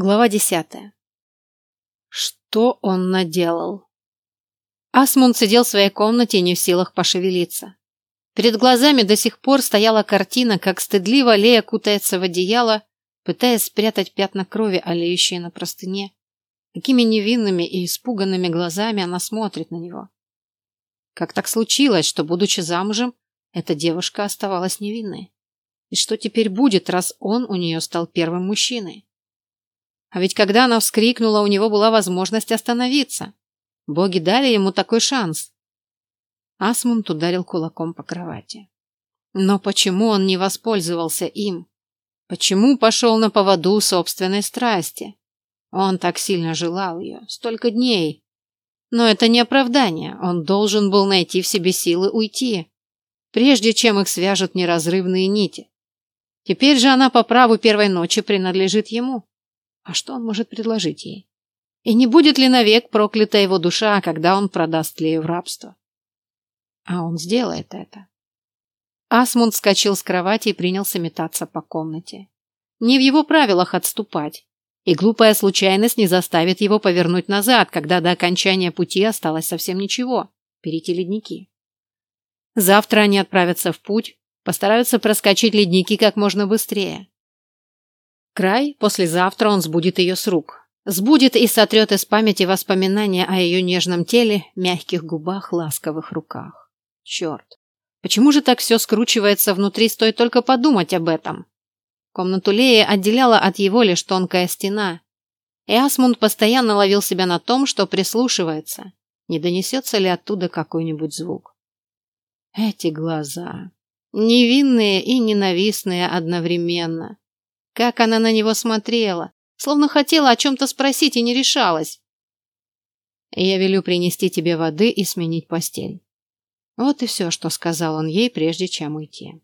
Глава десятая. Что он наделал? Асмунд сидел в своей комнате не в силах пошевелиться. Перед глазами до сих пор стояла картина, как стыдливо Лея кутается в одеяло, пытаясь спрятать пятна крови, олеющие на простыне. Какими невинными и испуганными глазами она смотрит на него. Как так случилось, что, будучи замужем, эта девушка оставалась невинной? И что теперь будет, раз он у нее стал первым мужчиной? А ведь когда она вскрикнула, у него была возможность остановиться. Боги дали ему такой шанс. Асмунд ударил кулаком по кровати. Но почему он не воспользовался им? Почему пошел на поводу собственной страсти? Он так сильно желал ее, столько дней. Но это не оправдание, он должен был найти в себе силы уйти, прежде чем их свяжут неразрывные нити. Теперь же она по праву первой ночи принадлежит ему. А что он может предложить ей? И не будет ли навек проклята его душа, когда он продаст Лею в рабство? А он сделает это. Асмунд вскочил с кровати и принялся метаться по комнате. Не в его правилах отступать. И глупая случайность не заставит его повернуть назад, когда до окончания пути осталось совсем ничего – перейти ледники. Завтра они отправятся в путь, постараются проскочить ледники как можно быстрее. Край, послезавтра он сбудет ее с рук. Сбудет и сотрет из памяти воспоминания о ее нежном теле, мягких губах, ласковых руках. Черт. Почему же так все скручивается внутри, стоит только подумать об этом? Комнату Леи отделяла от его лишь тонкая стена. И Асмунд постоянно ловил себя на том, что прислушивается, не донесется ли оттуда какой-нибудь звук. Эти глаза. Невинные и ненавистные одновременно. Как она на него смотрела, словно хотела о чем-то спросить и не решалась. «Я велю принести тебе воды и сменить постель». Вот и все, что сказал он ей, прежде чем уйти.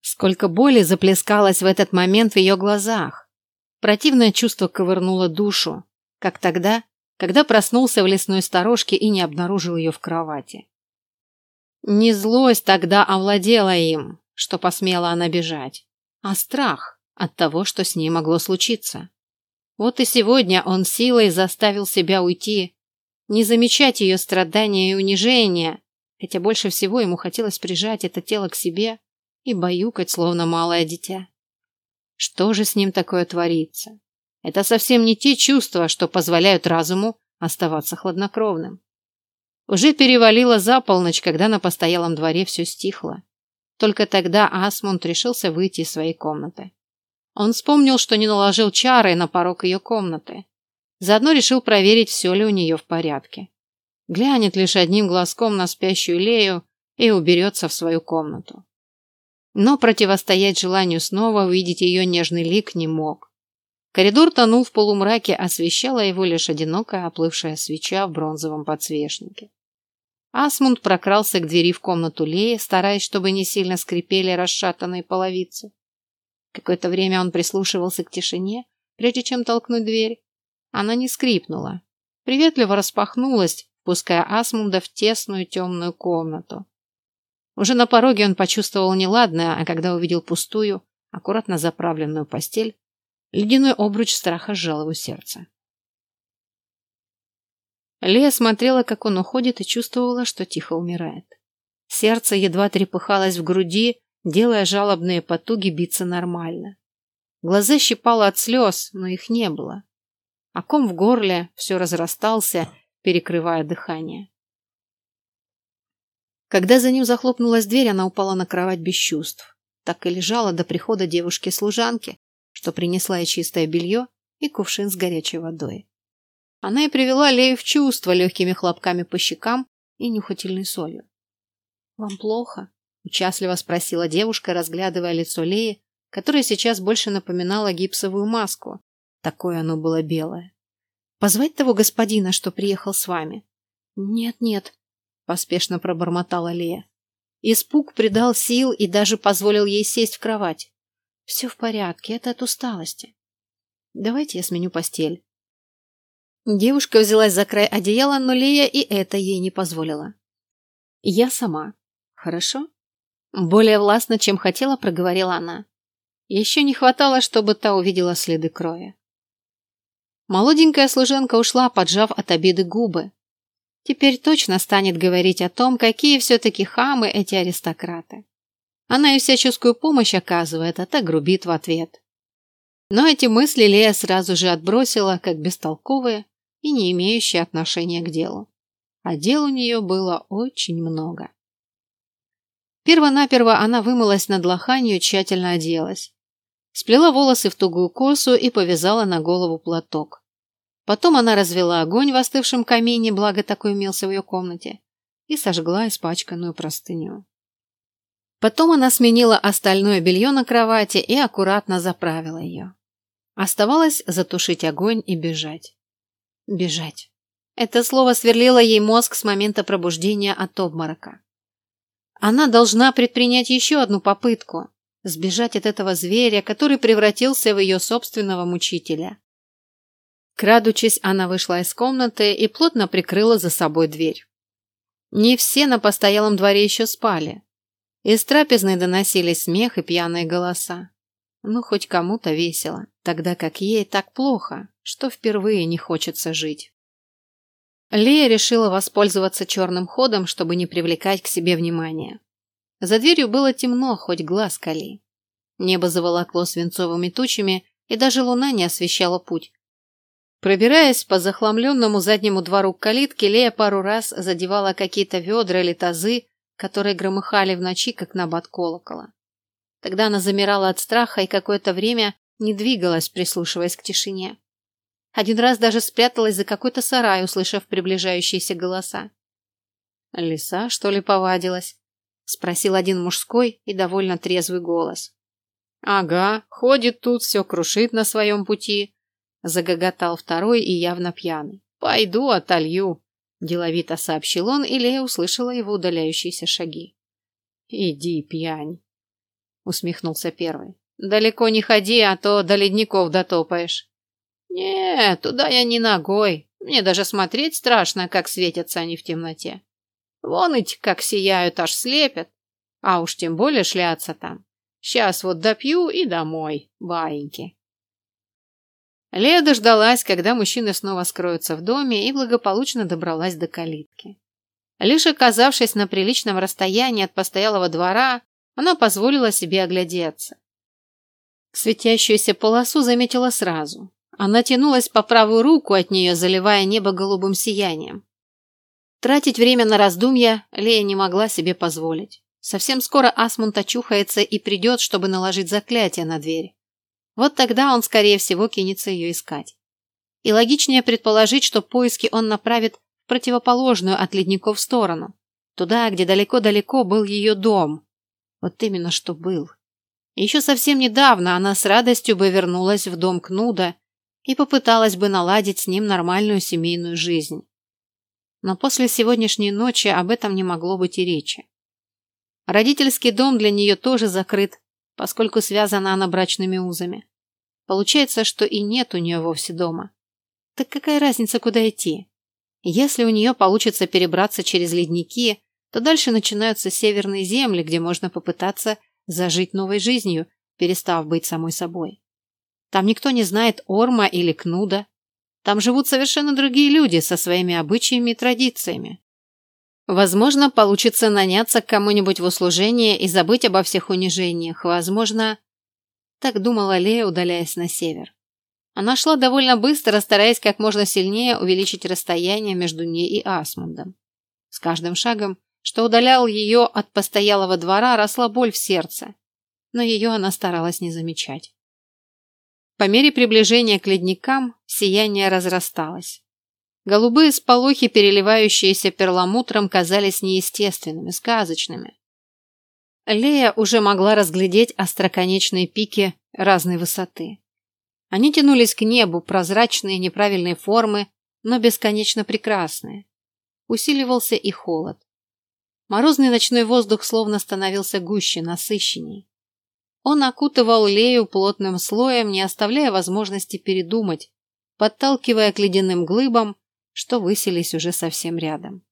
Сколько боли заплескалось в этот момент в ее глазах. Противное чувство ковырнуло душу, как тогда, когда проснулся в лесной сторожке и не обнаружил ее в кровати. Не злость тогда овладела им, что посмела она бежать а страх от того, что с ней могло случиться. Вот и сегодня он силой заставил себя уйти, не замечать ее страдания и унижения, хотя больше всего ему хотелось прижать это тело к себе и баюкать, словно малое дитя. Что же с ним такое творится? Это совсем не те чувства, что позволяют разуму оставаться хладнокровным. Уже перевалило за полночь, когда на постоялом дворе все стихло. Только тогда Асмунд решился выйти из своей комнаты. Он вспомнил, что не наложил чары на порог ее комнаты. Заодно решил проверить, все ли у нее в порядке. Глянет лишь одним глазком на спящую Лею и уберется в свою комнату. Но противостоять желанию снова увидеть ее нежный лик не мог. Коридор тонул в полумраке, освещала его лишь одинокая оплывшая свеча в бронзовом подсвечнике. Асмунд прокрался к двери в комнату Леи, стараясь, чтобы не сильно скрипели расшатанные половицы. Какое-то время он прислушивался к тишине, прежде чем толкнуть дверь. Она не скрипнула. Приветливо распахнулась, пуская Асмунда в тесную темную комнату. Уже на пороге он почувствовал неладное, а когда увидел пустую, аккуратно заправленную постель, ледяной обруч страха сжал его сердце. Лея смотрела, как он уходит, и чувствовала, что тихо умирает. Сердце едва трепыхалось в груди, делая жалобные потуги биться нормально. Глаза щипало от слез, но их не было. А ком в горле все разрастался, перекрывая дыхание. Когда за ним захлопнулась дверь, она упала на кровать без чувств. Так и лежала до прихода девушки-служанки, что принесла ей чистое белье и кувшин с горячей водой. Она и привела Лею в чувство легкими хлопками по щекам и нюхательной солью. «Вам плохо?» – участливо спросила девушка, разглядывая лицо Леи, которое сейчас больше напоминало гипсовую маску. Такое оно было белое. «Позвать того господина, что приехал с вами?» «Нет-нет», – поспешно пробормотала Лея. Испуг придал сил и даже позволил ей сесть в кровать. «Все в порядке, это от усталости. Давайте я сменю постель. Девушка взялась за край одеяла, но Лея и это ей не позволила. «Я сама. Хорошо?» Более властно, чем хотела, проговорила она. Еще не хватало, чтобы та увидела следы крови. Молоденькая служенка ушла, поджав от обиды губы. Теперь точно станет говорить о том, какие все-таки хамы эти аристократы. Она и всяческую помощь оказывает, а так грубит в ответ. Но эти мысли Лея сразу же отбросила, как бестолковые и не имеющие отношения к делу. А дел у нее было очень много. Первонаперво она вымылась над лоханью, тщательно оделась. Сплела волосы в тугую косу и повязала на голову платок. Потом она развела огонь в остывшем камине, благо такой имелся в ее комнате, и сожгла испачканную простыню. Потом она сменила остальное белье на кровати и аккуратно заправила ее. Оставалось затушить огонь и бежать. Бежать. Это слово сверлило ей мозг с момента пробуждения от обморока. Она должна предпринять еще одну попытку – сбежать от этого зверя, который превратился в ее собственного мучителя. Крадучись, она вышла из комнаты и плотно прикрыла за собой дверь. Не все на постоялом дворе еще спали. Из трапезной доносились смех и пьяные голоса. Ну, хоть кому-то весело, тогда как ей так плохо, что впервые не хочется жить. Лея решила воспользоваться черным ходом, чтобы не привлекать к себе внимания. За дверью было темно, хоть глаз кали. Небо заволокло свинцовыми тучами, и даже луна не освещала путь, Пробираясь по захламленному заднему двору к калитке, Лея пару раз задевала какие-то ведра или тазы, которые громыхали в ночи, как набат колокола. Тогда она замирала от страха и какое-то время не двигалась, прислушиваясь к тишине. Один раз даже спряталась за какой-то сарай, услышав приближающиеся голоса. «Лиса, что ли, повадилась?» — спросил один мужской и довольно трезвый голос. «Ага, ходит тут, все крушит на своем пути», Загоготал второй и явно пьяный. «Пойду отолью», – деловито сообщил он, и Лея услышала его удаляющиеся шаги. «Иди, пьянь», – усмехнулся первый. «Далеко не ходи, а то до ледников дотопаешь». «Не, туда я не ногой. Мне даже смотреть страшно, как светятся они в темноте. Вон эти как сияют, аж слепят. А уж тем более шляться там. Сейчас вот допью и домой, баиньки». Лея дождалась, когда мужчины снова скроются в доме, и благополучно добралась до калитки. Лишь оказавшись на приличном расстоянии от постоялого двора, она позволила себе оглядеться. Светящуюся полосу заметила сразу. Она тянулась по правую руку от нее, заливая небо голубым сиянием. Тратить время на раздумья Лея не могла себе позволить. Совсем скоро Асмунд очухается и придет, чтобы наложить заклятие на дверь. Вот тогда он, скорее всего, кинется ее искать. И логичнее предположить, что поиски он направит в противоположную от ледников сторону, туда, где далеко-далеко был ее дом. Вот именно что был. Еще совсем недавно она с радостью бы вернулась в дом Кнуда и попыталась бы наладить с ним нормальную семейную жизнь. Но после сегодняшней ночи об этом не могло быть и речи. Родительский дом для нее тоже закрыт, поскольку связана она брачными узами. Получается, что и нет у нее вовсе дома. Так какая разница, куда идти? Если у нее получится перебраться через ледники, то дальше начинаются северные земли, где можно попытаться зажить новой жизнью, перестав быть самой собой. Там никто не знает Орма или Кнуда. Там живут совершенно другие люди со своими обычаями и традициями. Возможно, получится наняться к кому-нибудь в услужение и забыть обо всех унижениях. Возможно, так думала Лея, удаляясь на север. Она шла довольно быстро, стараясь как можно сильнее увеличить расстояние между ней и Асмундом. С каждым шагом, что удалял ее от постоялого двора, росла боль в сердце, но ее она старалась не замечать. По мере приближения к ледникам сияние разрасталось. Голубые сполохи, переливающиеся перламутром, казались неестественными, сказочными. Лея уже могла разглядеть остроконечные пики разной высоты. Они тянулись к небу, прозрачные, неправильные формы, но бесконечно прекрасные. Усиливался и холод. Морозный ночной воздух словно становился гуще, насыщенней. Он окутывал Лею плотным слоем, не оставляя возможности передумать, подталкивая к ледяным глыбам, что высились уже совсем рядом.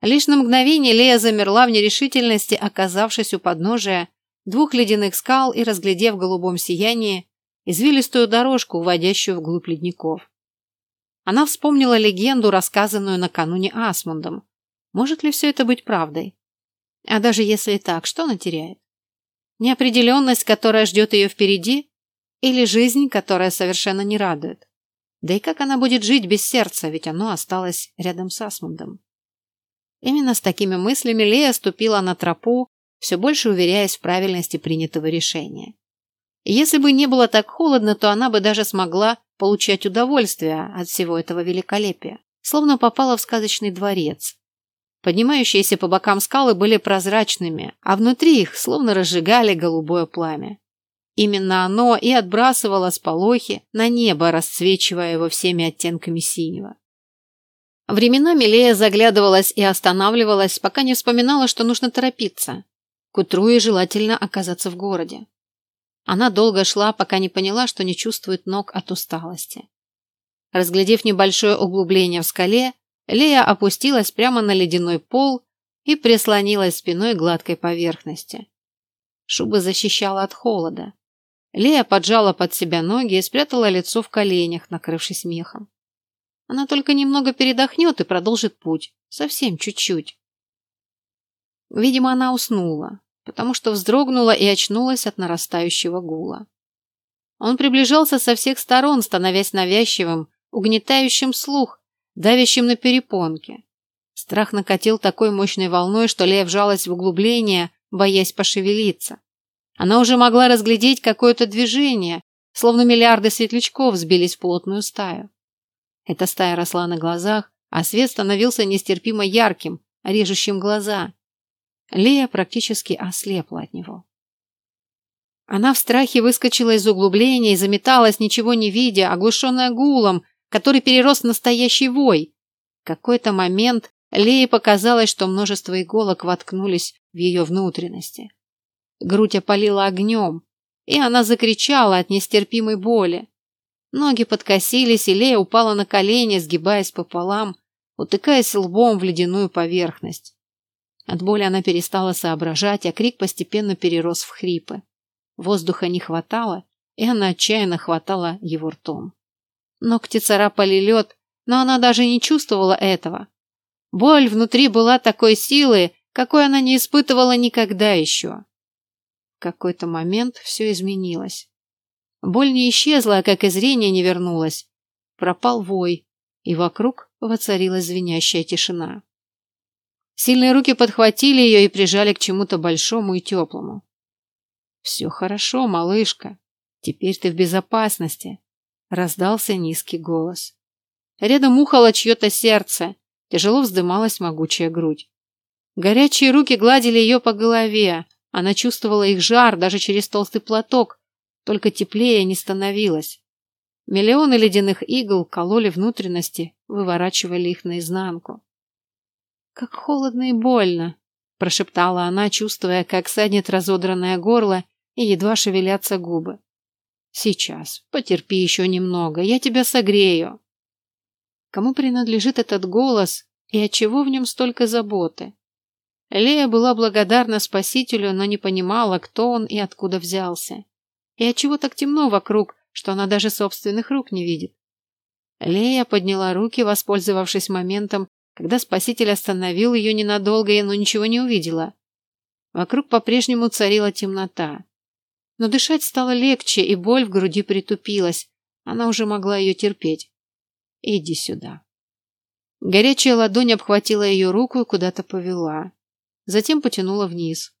Лишь на мгновение Лея замерла в нерешительности, оказавшись у подножия двух ледяных скал и разглядев в голубом сиянии извилистую дорожку, уводящую вглубь ледников. Она вспомнила легенду, рассказанную накануне Асмундом. Может ли все это быть правдой? А даже если так, что она теряет? Неопределенность, которая ждет ее впереди, или жизнь, которая совершенно не радует? Да и как она будет жить без сердца, ведь оно осталось рядом с Асмундом? Именно с такими мыслями Лея ступила на тропу, все больше уверяясь в правильности принятого решения. Если бы не было так холодно, то она бы даже смогла получать удовольствие от всего этого великолепия, словно попала в сказочный дворец. Поднимающиеся по бокам скалы были прозрачными, а внутри их словно разжигали голубое пламя. Именно оно и отбрасывало сполохи на небо, расцвечивая его всеми оттенками синего. Временами Лея заглядывалась и останавливалась, пока не вспоминала, что нужно торопиться. К утру и желательно оказаться в городе. Она долго шла, пока не поняла, что не чувствует ног от усталости. Разглядев небольшое углубление в скале, Лея опустилась прямо на ледяной пол и прислонилась спиной к гладкой поверхности. Шуба защищала от холода. Лея поджала под себя ноги и спрятала лицо в коленях, накрывшись мехом. Она только немного передохнет и продолжит путь. Совсем чуть-чуть. Видимо, она уснула, потому что вздрогнула и очнулась от нарастающего гула. Он приближался со всех сторон, становясь навязчивым, угнетающим слух, давящим на перепонки. Страх накатил такой мощной волной, что Лея вжалась в углубление, боясь пошевелиться. Она уже могла разглядеть какое-то движение, словно миллиарды светлячков сбились в плотную стаю. Эта стая росла на глазах, а свет становился нестерпимо ярким, режущим глаза. Лея практически ослепла от него. Она в страхе выскочила из углубления и заметалась, ничего не видя, оглушенная гулом, который перерос в настоящий вой. В какой-то момент Лее показалось, что множество иголок воткнулись в ее внутренности. Грудь опалила огнем, и она закричала от нестерпимой боли. Ноги подкосились, и Лея упала на колени, сгибаясь пополам, утыкаясь лбом в ледяную поверхность. От боли она перестала соображать, а крик постепенно перерос в хрипы. Воздуха не хватало, и она отчаянно хватала его ртом. Ногти царапали лед, но она даже не чувствовала этого. Боль внутри была такой силы, какой она не испытывала никогда еще. В какой-то момент все изменилось. Боль не исчезла, как и зрение не вернулось. Пропал вой, и вокруг воцарилась звенящая тишина. Сильные руки подхватили ее и прижали к чему-то большому и теплому. «Все хорошо, малышка. Теперь ты в безопасности», — раздался низкий голос. Рядом ухало чье-то сердце, тяжело вздымалась могучая грудь. Горячие руки гладили ее по голове, она чувствовала их жар даже через толстый платок, только теплее не становилось. Миллионы ледяных игл кололи внутренности, выворачивали их наизнанку. «Как холодно и больно!» – прошептала она, чувствуя, как саднет разодранное горло и едва шевелятся губы. «Сейчас. Потерпи еще немного. Я тебя согрею». Кому принадлежит этот голос и отчего в нем столько заботы? Лея была благодарна спасителю, но не понимала, кто он и откуда взялся. И отчего так темно вокруг, что она даже собственных рук не видит. Лея подняла руки, воспользовавшись моментом, когда спаситель остановил ее ненадолго, но ничего не увидела. Вокруг по-прежнему царила темнота. Но дышать стало легче, и боль в груди притупилась. Она уже могла ее терпеть. «Иди сюда». Горячая ладонь обхватила ее руку и куда-то повела. Затем потянула вниз.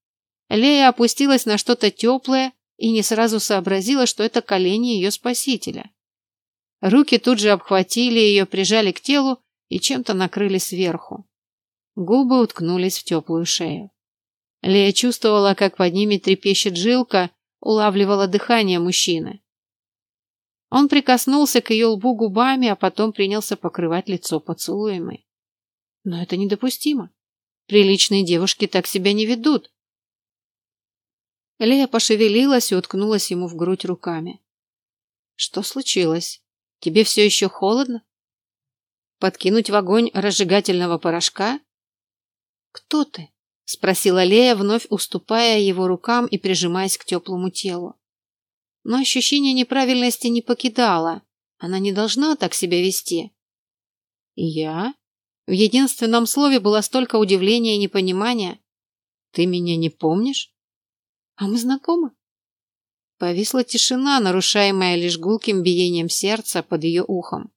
Лея опустилась на что-то теплое и не сразу сообразила, что это колени ее спасителя. Руки тут же обхватили ее, прижали к телу и чем-то накрыли сверху. Губы уткнулись в теплую шею. Лея чувствовала, как под ними трепещет жилка, улавливала дыхание мужчины. Он прикоснулся к ее лбу губами, а потом принялся покрывать лицо поцелуями. Но это недопустимо. Приличные девушки так себя не ведут. Лея пошевелилась и уткнулась ему в грудь руками. Что случилось? Тебе все еще холодно? Подкинуть в огонь разжигательного порошка? Кто ты? Спросила Лея, вновь уступая его рукам и прижимаясь к теплому телу. Но ощущение неправильности не покидало. Она не должна так себя вести. Я? В единственном слове было столько удивления и непонимания. Ты меня не помнишь? А мы знакомы? Повисла тишина, нарушаемая лишь гулким биением сердца под ее ухом.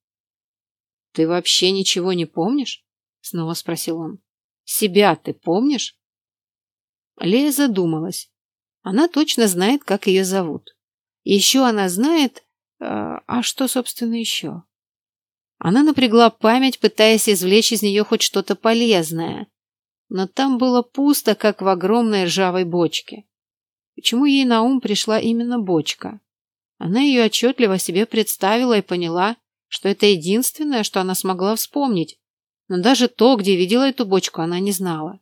«Ты вообще ничего не помнишь?» — снова спросил он. «Себя ты помнишь?» Лея задумалась. Она точно знает, как ее зовут. Еще она знает... Э, а что, собственно, еще? Она напрягла память, пытаясь извлечь из нее хоть что-то полезное. Но там было пусто, как в огромной ржавой бочке. Почему ей на ум пришла именно бочка? Она ее отчетливо себе представила и поняла, что это единственное, что она смогла вспомнить. Но даже то, где видела эту бочку, она не знала.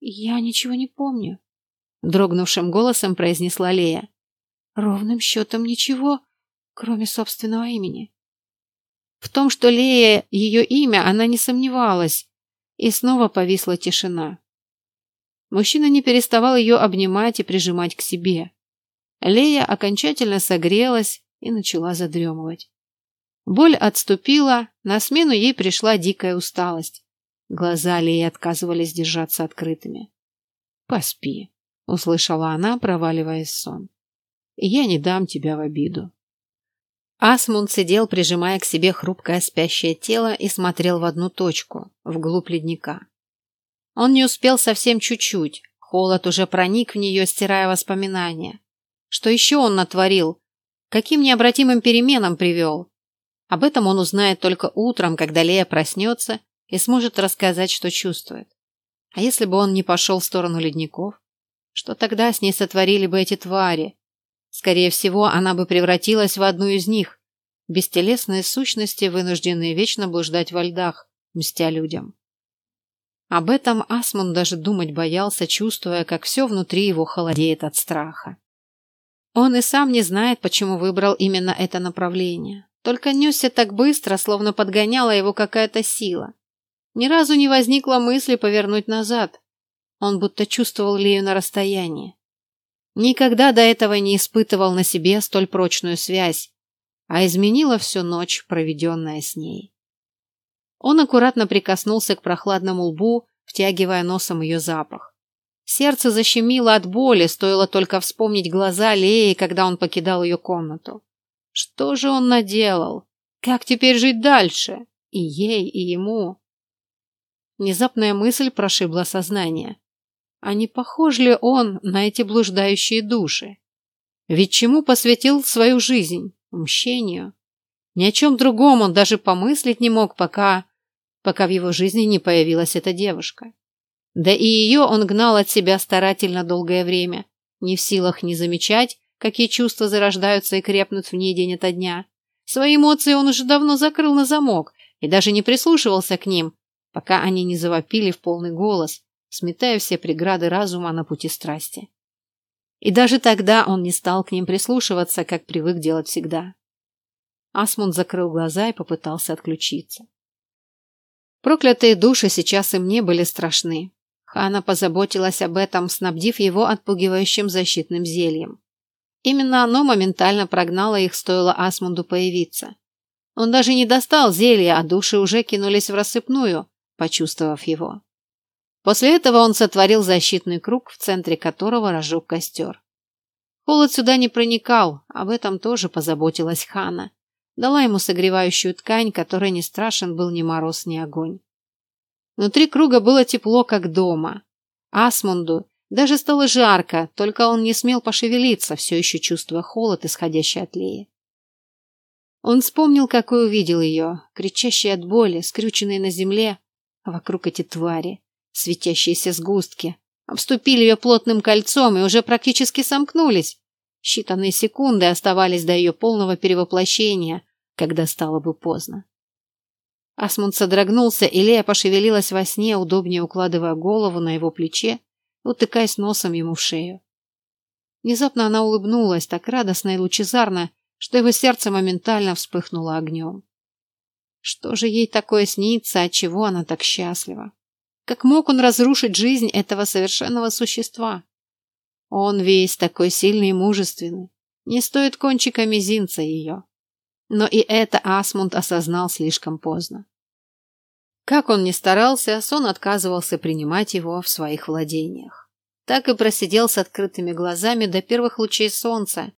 «Я ничего не помню», — дрогнувшим голосом произнесла Лея. «Ровным счетом ничего, кроме собственного имени». В том, что Лея — ее имя, она не сомневалась, и снова повисла тишина. Мужчина не переставал ее обнимать и прижимать к себе. Лея окончательно согрелась и начала задремывать. Боль отступила, на смену ей пришла дикая усталость. Глаза Леи отказывались держаться открытыми. «Поспи», — услышала она, проваливаясь в сон. «Я не дам тебя в обиду». Асмунд сидел, прижимая к себе хрупкое спящее тело и смотрел в одну точку, вглубь ледника. Он не успел совсем чуть-чуть. Холод уже проник в нее, стирая воспоминания. Что еще он натворил? Каким необратимым переменам привел? Об этом он узнает только утром, когда Лея проснется и сможет рассказать, что чувствует. А если бы он не пошел в сторону ледников? Что тогда с ней сотворили бы эти твари? Скорее всего, она бы превратилась в одну из них. Бестелесные сущности, вынужденные вечно блуждать во льдах, мстя людям. Об этом Асмун даже думать боялся, чувствуя, как все внутри его холодеет от страха. Он и сам не знает, почему выбрал именно это направление. Только несся так быстро, словно подгоняла его какая-то сила. Ни разу не возникло мысли повернуть назад. Он будто чувствовал Лею на расстоянии. Никогда до этого не испытывал на себе столь прочную связь, а изменила всю ночь, проведенная с ней. Он аккуратно прикоснулся к прохладному лбу, втягивая носом ее запах. Сердце защемило от боли, стоило только вспомнить глаза Леи, когда он покидал ее комнату. Что же он наделал? Как теперь жить дальше? И ей, и ему. Внезапная мысль прошибла сознание. А не похож ли он на эти блуждающие души? Ведь чему посвятил свою жизнь? Мщению. Ни о чем другом он даже помыслить не мог, пока... пока в его жизни не появилась эта девушка. Да и ее он гнал от себя старательно долгое время, не в силах не замечать, какие чувства зарождаются и крепнут в ней день ото дня. Свои эмоции он уже давно закрыл на замок и даже не прислушивался к ним, пока они не завопили в полный голос, сметая все преграды разума на пути страсти. И даже тогда он не стал к ним прислушиваться, как привык делать всегда. Асмунд закрыл глаза и попытался отключиться. Проклятые души сейчас им не были страшны. Хана позаботилась об этом, снабдив его отпугивающим защитным зельем. Именно оно моментально прогнало их, стоило Асмунду появиться. Он даже не достал зелья, а души уже кинулись в рассыпную, почувствовав его. После этого он сотворил защитный круг, в центре которого разжег костер. Холод сюда не проникал, об этом тоже позаботилась Хана дала ему согревающую ткань, которой не страшен был ни мороз, ни огонь. Внутри круга было тепло, как дома. Асмунду даже стало жарко, только он не смел пошевелиться, все еще чувствуя холод, исходящий от Леи. Он вспомнил, какой увидел ее, кричащей от боли, скрюченной на земле, а вокруг эти твари, светящиеся сгустки, обступили ее плотным кольцом и уже практически сомкнулись. Считанные секунды оставались до ее полного перевоплощения, когда стало бы поздно. Асмунд содрогнулся, и Лея пошевелилась во сне, удобнее укладывая голову на его плече, утыкаясь носом ему в шею. Внезапно она улыбнулась, так радостно и лучезарно, что его сердце моментально вспыхнуло огнем. Что же ей такое снится, от чего она так счастлива? Как мог он разрушить жизнь этого совершенного существа? Он весь такой сильный и мужественный, не стоит кончика мизинца ее. Но и это Асмунд осознал слишком поздно. Как он ни старался, сон отказывался принимать его в своих владениях. Так и просидел с открытыми глазами до первых лучей солнца,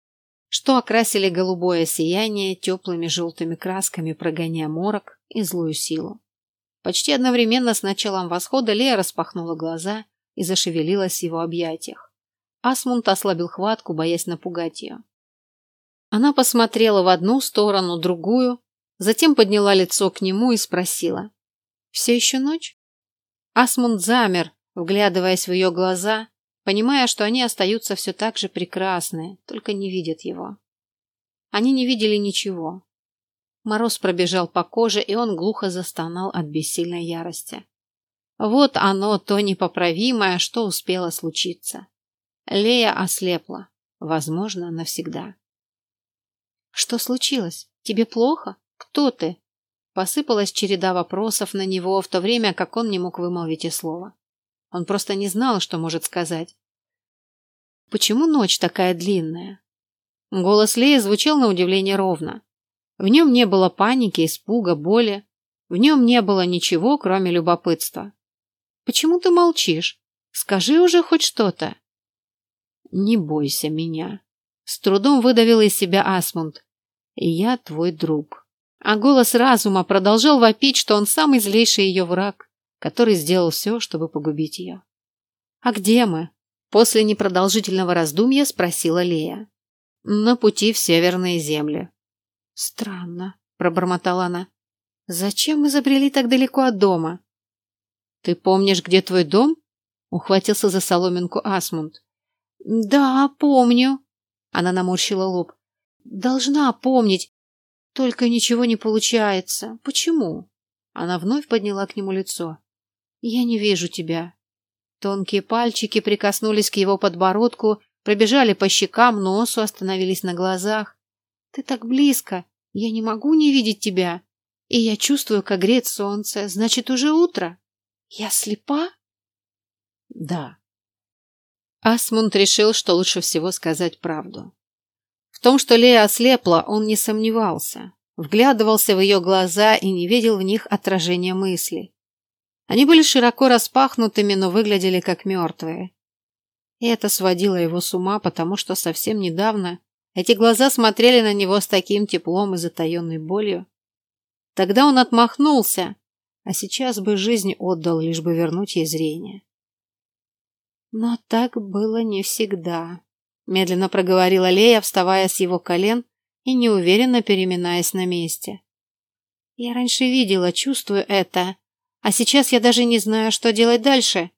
что окрасили голубое сияние теплыми желтыми красками, прогоняя морок и злую силу. Почти одновременно с началом восхода Лея распахнула глаза и зашевелилась в его объятиях. Асмунд ослабил хватку, боясь напугать ее. Она посмотрела в одну сторону, другую, затем подняла лицо к нему и спросила. Все еще ночь? Асмунд замер, вглядываясь в ее глаза, понимая, что они остаются все так же прекрасные, только не видят его. Они не видели ничего. Мороз пробежал по коже, и он глухо застонал от бессильной ярости. Вот оно, то непоправимое, что успело случиться. Лея ослепла, возможно, навсегда. «Что случилось? Тебе плохо? Кто ты?» Посыпалась череда вопросов на него, в то время как он не мог вымолвить и слова. Он просто не знал, что может сказать. «Почему ночь такая длинная?» Голос Леи звучал на удивление ровно. В нем не было паники, испуга, боли. В нем не было ничего, кроме любопытства. «Почему ты молчишь? Скажи уже хоть что-то». «Не бойся меня», — с трудом выдавил из себя Асмунд. «Я твой друг». А голос разума продолжал вопить, что он самый злейший ее враг, который сделал все, чтобы погубить ее. «А где мы?» После непродолжительного раздумья спросила Лея. «На пути в северные земли». «Странно», — пробормотала она. «Зачем мы забрели так далеко от дома?» «Ты помнишь, где твой дом?» — ухватился за соломинку Асмунд. «Да, помню», — она наморщила лоб. «Должна помнить. Только ничего не получается. Почему? Она вновь подняла к нему лицо. Я не вижу тебя. Тонкие пальчики прикоснулись к его подбородку, пробежали по щекам, носу, остановились на глазах. Ты так близко. Я не могу не видеть тебя. И я чувствую, как греет солнце. Значит, уже утро. Я слепа? Да. Асмунд решил, что лучше всего сказать правду. В том, что Лея ослепла, он не сомневался. Вглядывался в ее глаза и не видел в них отражения мыслей. Они были широко распахнутыми, но выглядели как мертвые. И это сводило его с ума, потому что совсем недавно эти глаза смотрели на него с таким теплом и затаенной болью. Тогда он отмахнулся, а сейчас бы жизнь отдал, лишь бы вернуть ей зрение. Но так было не всегда медленно проговорила Лея, вставая с его колен и неуверенно переминаясь на месте. Я раньше видела, чувствую это, а сейчас я даже не знаю, что делать дальше.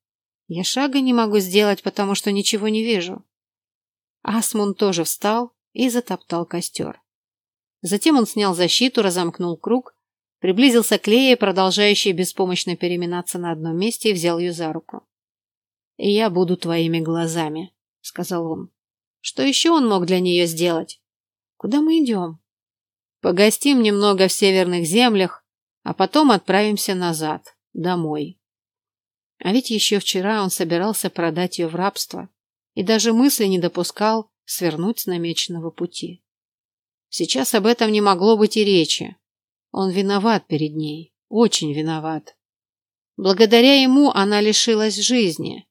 Я шага не могу сделать, потому что ничего не вижу. Асмун тоже встал и затоптал костер. Затем он снял защиту, разомкнул круг, приблизился к Лее, продолжающей беспомощно переминаться на одном месте, и взял ее за руку. «Я буду твоими глазами», — сказал он. Что еще он мог для нее сделать? Куда мы идем? Погостим немного в северных землях, а потом отправимся назад, домой. А ведь еще вчера он собирался продать ее в рабство и даже мысли не допускал свернуть с намеченного пути. Сейчас об этом не могло быть и речи. Он виноват перед ней, очень виноват. Благодаря ему она лишилась жизни,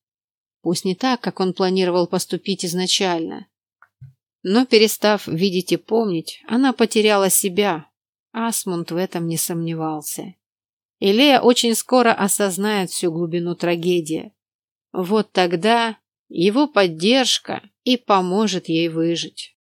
Пусть не так, как он планировал поступить изначально. Но, перестав видеть и помнить, она потеряла себя. Асмунд в этом не сомневался. Илея очень скоро осознает всю глубину трагедии. Вот тогда его поддержка и поможет ей выжить.